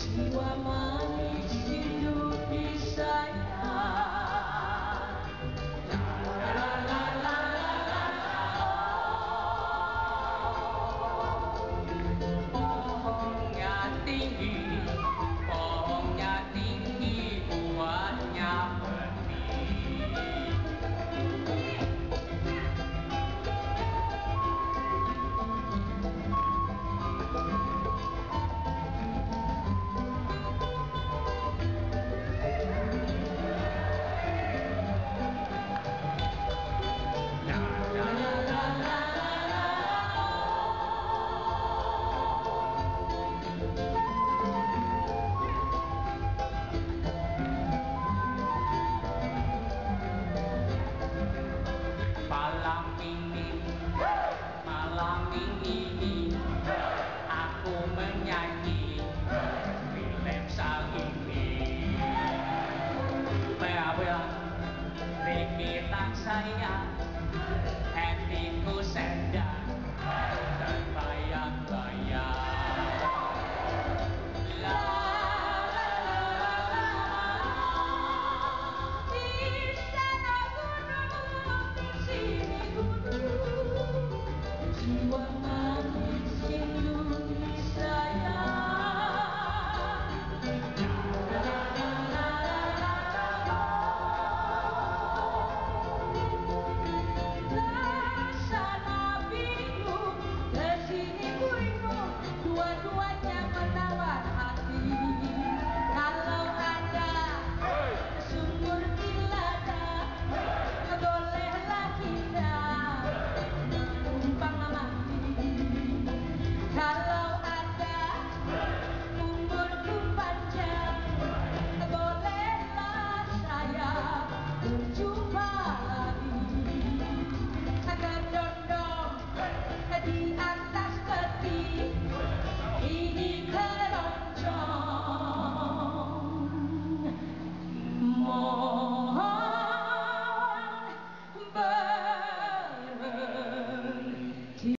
Chihuahua.